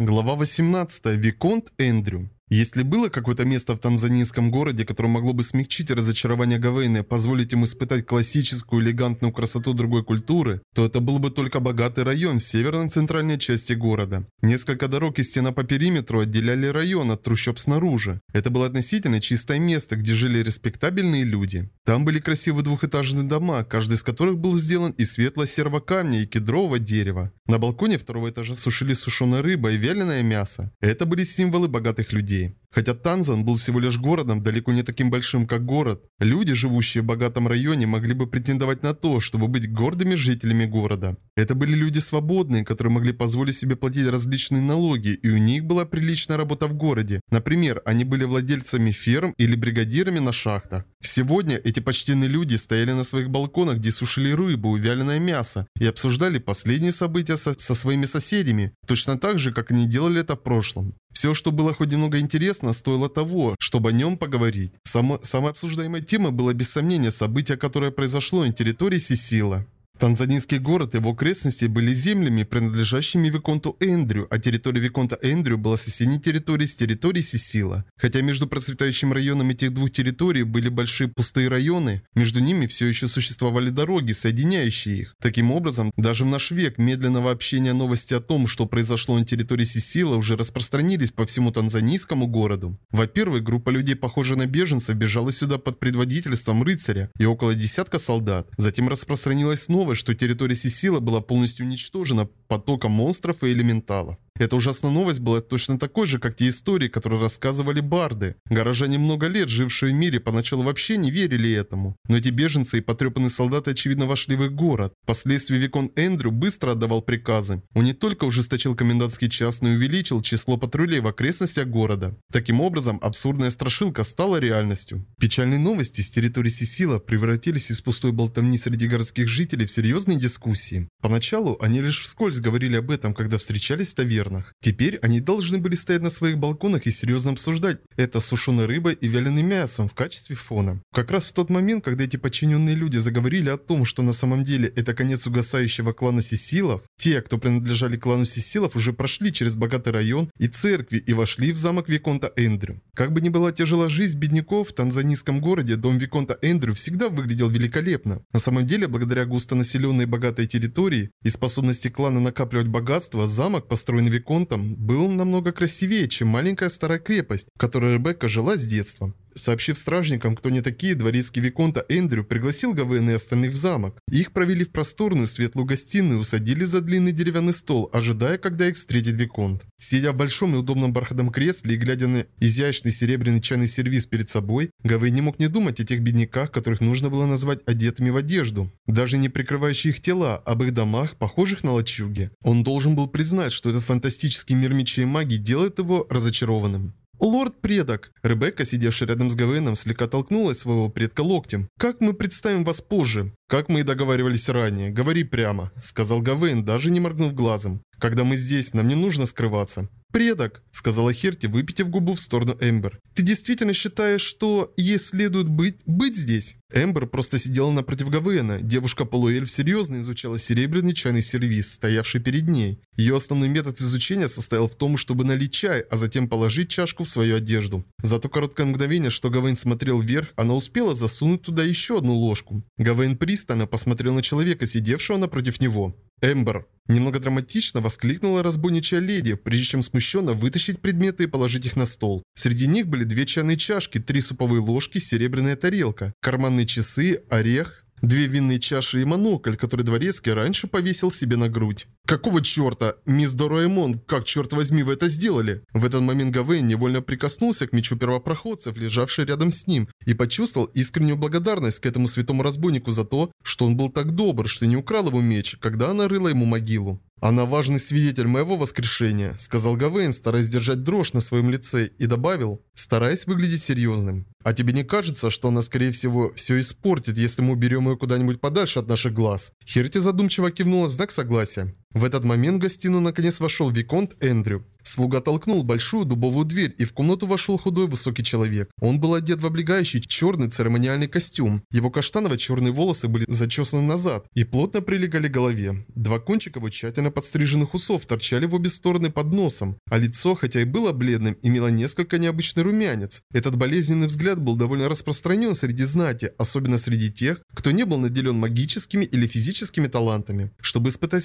Глава 18. Виконт Эндрю. Если было какое-то место в танзанийском городе, которое могло бы смягчить разочарование Гавейна и позволить ему испытать классическую элегантную красоту другой культуры, то это был бы только богатый район в северно-центральной части города. Несколько дорог и стена по периметру отделяли район от трущоб снаружи. Это было относительно чистое место, где жили респектабельные люди. Там были красивые двухэтажные дома, каждый из которых был сделан из светло-серого камня и кедрового дерева. На балконе второго этажа сушили сушеная рыба и вяленое мясо. Это были символы богатых людей людей. Хотя Танзан был всего лишь городом, далеко не таким большим, как город, люди, живущие в богатом районе, могли бы претендовать на то, чтобы быть гордыми жителями города. Это были люди свободные, которые могли позволить себе платить различные налоги, и у них была приличная работа в городе. Например, они были владельцами ферм или бригадирами на шахтах. Сегодня эти почтенные люди стояли на своих балконах, где сушили рыбу и вяленое мясо, и обсуждали последние события со, со своими соседями, точно так же, как они делали это в прошлом. Все, что было хоть немного интересно, стоило того, чтобы о нем поговорить. Само, самой обсуждаемой темой было без сомнения событие, которое произошло на территории Сисила. Танзанийский город и его окрестности были землями, принадлежащими Виконту Эндрю, а территория Виконта Эндрю была соседней территорией с территорией Сисила. Хотя между процветающим районом этих двух территорий были большие пустые районы, между ними все еще существовали дороги, соединяющие их. Таким образом, даже в наш век медленного общения новости о том, что произошло на территории Сисила, уже распространились по всему танзанийскому городу. Во-первых, группа людей, похожая на беженцев, бежала сюда под предводительством рыцаря и около десятка солдат. Затем распространилась снова что территория Сисила была полностью уничтожена потоком монстров и элементалов. Эта ужасная новость была точно такой же, как те истории, которые рассказывали барды. Горожане много лет, жившие в мире, поначалу вообще не верили этому. Но эти беженцы и потрепанные солдаты очевидно вошли в их город. Впоследствии Викон Эндрю быстро отдавал приказы. Он не только ужесточил комендантский час, но и увеличил число патрулей в окрестностях города. Таким образом, абсурдная страшилка стала реальностью. Печальные новости с территории Сисила превратились из пустой болтовни среди городских жителей в серьезные дискуссии. Поначалу они лишь вскользь говорили об этом, когда встречались в таверне тавернах. Теперь они должны были стоять на своих балконах и серьезно обсуждать это с сушеной рыбой и вяленым мясом в качестве фона. Как раз в тот момент, когда эти подчиненные люди заговорили о том, что на самом деле это конец угасающего клана Сисилов, те, кто принадлежали клану Сисилов, уже прошли через богатый район и церкви и вошли в замок Виконта Эндрю. Как бы ни была тяжела жизнь бедняков, в танзанийском городе дом Виконта Эндрю всегда выглядел великолепно. На самом деле, благодаря густонаселенной богатой территории и способности клана накапливать богатство, замок, построенный Виконтом, был намного красивее, чем маленькая старая крепость, в которой Ребекка жила с детства. Сообщив стражникам, кто не такие, дворецкий Виконта Эндрю пригласил Гавена и остальных в замок. Их провели в просторную светлую гостиную и усадили за длинный деревянный стол, ожидая, когда их встретит Виконт. Сидя в большом и удобном бархатном кресле и глядя на изящный серебряный чайный сервиз перед собой, Гавейн не мог не думать о тех бедняках, которых нужно было назвать одетыми в одежду, даже не прикрывающие их тела, об их домах, похожих на лачуги. Он должен был признать, что этот фантастический мир мечей и магии делает его разочарованным. «Лорд-предок!» Ребекка, сидевшая рядом с Гавеном, слегка толкнулась своего предка локтем. «Как мы представим вас позже?» «Как мы и договаривались ранее. Говори прямо», — сказал Гавейн, даже не моргнув глазом. «Когда мы здесь, нам не нужно скрываться». «Предок», — сказала Херти, выпитив губу в сторону Эмбер. «Ты действительно считаешь, что ей следует быть, быть здесь?» Эмбер просто сидела напротив Гавена. Девушка-полуэльф серьезно изучала серебряный чайный сервиз, стоявший перед ней. Ее основной метод изучения состоял в том, чтобы налить чай, а затем положить чашку в свою одежду. За то короткое мгновение, что Гавейн смотрел вверх, она успела засунуть туда еще одну ложку. Гавейн пристально посмотрел на человека, сидевшего напротив него. Эмбер. Немного драматично воскликнула разбойничья леди, прежде чем смущенно вытащить предметы и положить их на стол. Среди них были две чайные чашки, три суповые ложки, серебряная тарелка, карманные часы, орех, Две винные чаши и монокль, который дворецкий раньше повесил себе на грудь. «Какого черта? Мисс Дороэмон, как, черт возьми, вы это сделали?» В этот момент Гавейн невольно прикоснулся к мечу первопроходцев, лежавшей рядом с ним, и почувствовал искреннюю благодарность к этому святому разбойнику за то, что он был так добр, что не украл его меч, когда она рыла ему могилу. «Она важный свидетель моего воскрешения», — сказал Гавейн, стараясь держать дрожь на своем лице, и добавил, стараясь выглядеть серьезным. «А тебе не кажется, что она, скорее всего, все испортит, если мы уберем ее куда-нибудь подальше от наших глаз?» Херти задумчиво кивнула в знак согласия. В этот момент в гостиную наконец вошел Виконт Эндрю. Слуга толкнул большую дубовую дверь, и в комнату вошел худой высокий человек. Он был одет в облегающий черный церемониальный костюм. Его каштаново-черные волосы были зачесаны назад и плотно прилегали к голове. Два кончика его тщательно подстриженных усов торчали в обе стороны под носом, а лицо, хотя и было бледным, имело несколько необычный румянец. Этот болезненный взгляд был довольно распространен среди знати, особенно среди тех, кто не был наделен магическими или физическими талантами. Чтобы испытать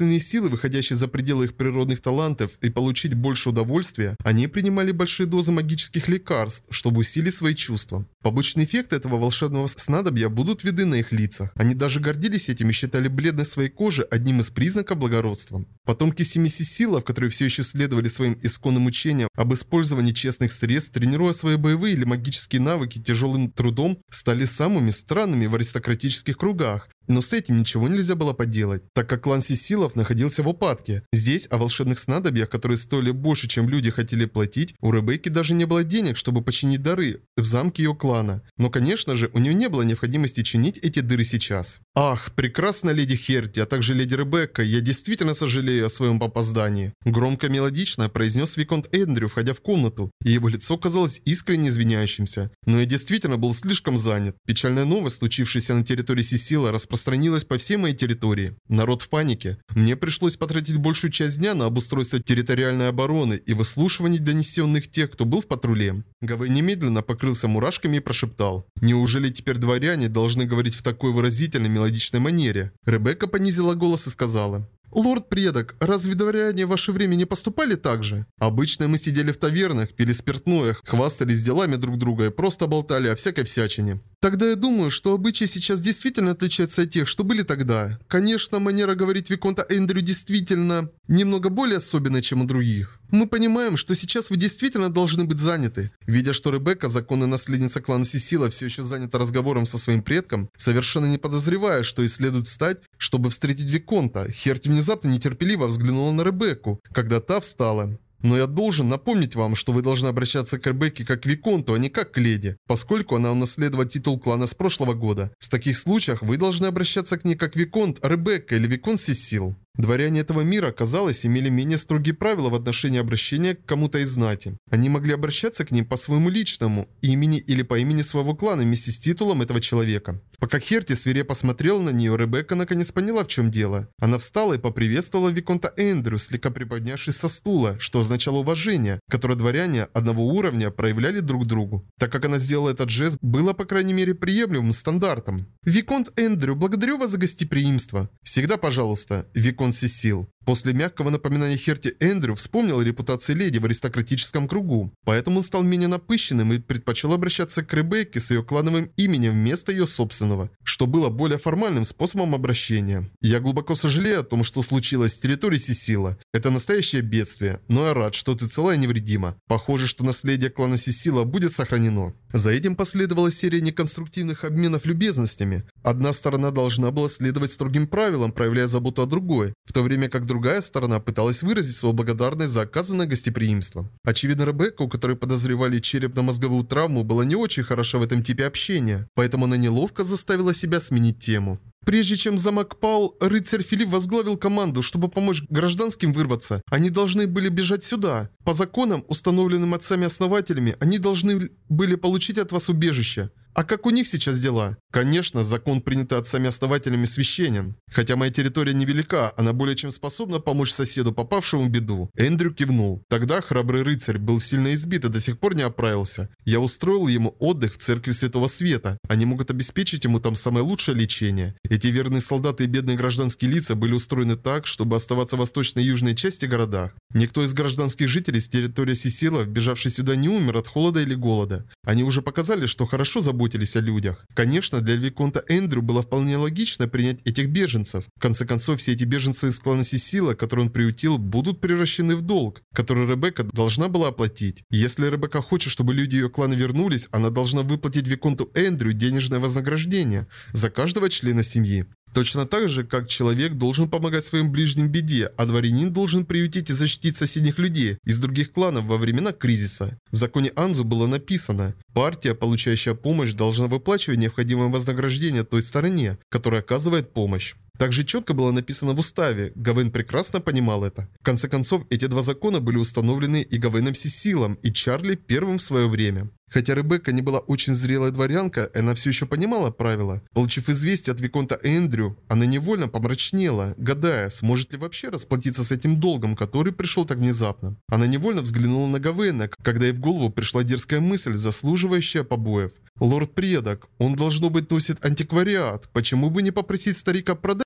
сверхъестественные силы, выходящие за пределы их природных талантов, и получить больше удовольствия, они принимали большие дозы магических лекарств, чтобы усилить свои чувства. Побочные эффекты этого волшебного снадобья будут видны на их лицах. Они даже гордились этим и считали бледность своей кожи одним из признаков благородства. Потомки семи силов, которые все еще следовали своим исконным учениям об использовании честных средств, тренируя свои боевые или магические навыки тяжелым трудом, стали самыми странными в аристократических кругах, но с этим ничего нельзя было поделать, так как клан Сисилов находился в упадке. Здесь о волшебных снадобьях, которые стоили больше, чем люди хотели платить, у Ребекки даже не было денег, чтобы починить дары в замке ее клана. Но, конечно же, у нее не было необходимости чинить эти дыры сейчас. Ах, прекрасная леди Херти, а также леди Ребекка, я действительно сожалею о своем опоздании. Громко мелодично произнес Виконт Эндрю, входя в комнату, и его лицо казалось искренне извиняющимся. Но я действительно был слишком занят. Печальная новость, случившаяся на территории Сисила, распространилась распространилась по всей моей территории. Народ в панике. Мне пришлось потратить большую часть дня на обустройство территориальной обороны и выслушивание донесенных тех, кто был в патруле. Гавей немедленно покрылся мурашками и прошептал. «Неужели теперь дворяне должны говорить в такой выразительной мелодичной манере?» Ребекка понизила голос и сказала. «Лорд-предок, разве дворяне в ваше время не поступали так же? Обычно мы сидели в тавернах, пили спиртное, хвастались делами друг друга и просто болтали о всякой всячине. Тогда я думаю, что обычаи сейчас действительно отличаются от тех, что были тогда. Конечно, манера говорить Виконта Эндрю действительно немного более особенная, чем у других. Мы понимаем, что сейчас вы действительно должны быть заняты. Видя, что Ребекка, законная наследница клана Сисила, все еще занята разговором со своим предком, совершенно не подозревая, что и следует встать, чтобы встретить Виконта, Херти внезапно нетерпеливо взглянула на Ребекку, когда та встала. Но я должен напомнить вам, что вы должны обращаться к Ребекке как к Виконту, а не как к леди, поскольку она унаследовала титул клана с прошлого года. В таких случаях вы должны обращаться к ней как Виконт Ребекка или Виконт Сесил. Дворяне этого мира, казалось, имели менее строгие правила в отношении обращения к кому-то из знати. Они могли обращаться к ним по своему личному имени или по имени своего клана вместе с титулом этого человека. Пока Херти свирепо смотрел на нее, Ребекка наконец поняла, в чем дело. Она встала и поприветствовала Виконта Эндрю, слегка приподнявшись со стула, что означало уважение, которое дворяне одного уровня проявляли друг другу. Так как она сделала этот жест, было, по крайней мере, приемлемым стандартом. «Виконт Эндрю, благодарю вас за гостеприимство. Всегда, пожалуйста, Виконт Сесил». После мягкого напоминания Херти Эндрю вспомнил о репутации леди в аристократическом кругу, поэтому он стал менее напыщенным и предпочел обращаться к Ребекке с ее клановым именем вместо ее собственного, что было более формальным способом обращения. Я глубоко сожалею о том, что случилось с территорией Сисила. Это настоящее бедствие, но я рад, что ты целая и невредима. Похоже, что наследие клана Сисила будет сохранено. За этим последовала серия неконструктивных обменов любезностями. Одна сторона должна была следовать строгим правилам, проявляя заботу о другой, в то время как другая сторона пыталась выразить свою благодарность за оказанное гостеприимство. Очевидно, Ребекка, у которой подозревали черепно-мозговую травму, была не очень хороша в этом типе общения, поэтому она неловко заставила себя сменить тему. Прежде чем замок пал, рыцарь Филипп возглавил команду, чтобы помочь гражданским вырваться. Они должны были бежать сюда. По законам, установленным отцами-основателями, они должны были получить от вас убежище. А как у них сейчас дела? Конечно, закон, принятый отцами-основателями, священен. Хотя моя территория невелика, она более чем способна помочь соседу, попавшему в беду. Эндрю кивнул. Тогда храбрый рыцарь был сильно избит и до сих пор не оправился. Я устроил ему отдых в церкви Святого Света. Они могут обеспечить ему там самое лучшее лечение. Эти верные солдаты и бедные гражданские лица были устроены так, чтобы оставаться в восточной и южной части городах. Никто из гражданских жителей с территории Сисила, бежавший сюда, не умер от холода или голода. Они уже показали, что хорошо заботятся заботились о людях. Конечно, для Виконта Эндрю было вполне логично принять этих беженцев. В конце концов, все эти беженцы из клана Сисила, которые он приютил, будут превращены в долг, который Ребекка должна была оплатить. Если Ребекка хочет, чтобы люди ее клана вернулись, она должна выплатить Виконту Эндрю денежное вознаграждение за каждого члена семьи. Точно так же, как человек должен помогать своим ближним в беде, а дворянин должен приютить и защитить соседних людей из других кланов во времена кризиса. В законе Анзу было написано, партия, получающая помощь, должна выплачивать необходимое вознаграждение той стороне, которая оказывает помощь. Также четко было написано в уставе. Гавейн прекрасно понимал это. В конце концов, эти два закона были установлены и Гавейном Всесилом, и Чарли первым в свое время. Хотя Ребекка не была очень зрелой дворянка, она все еще понимала правила. Получив известие от Виконта Эндрю, она невольно помрачнела, гадая, сможет ли вообще расплатиться с этим долгом, который пришел так внезапно. Она невольно взглянула на Гавейна, когда ей в голову пришла дерзкая мысль, заслуживающая побоев. Лорд-предок, он должно быть носит антиквариат, почему бы не попросить старика продать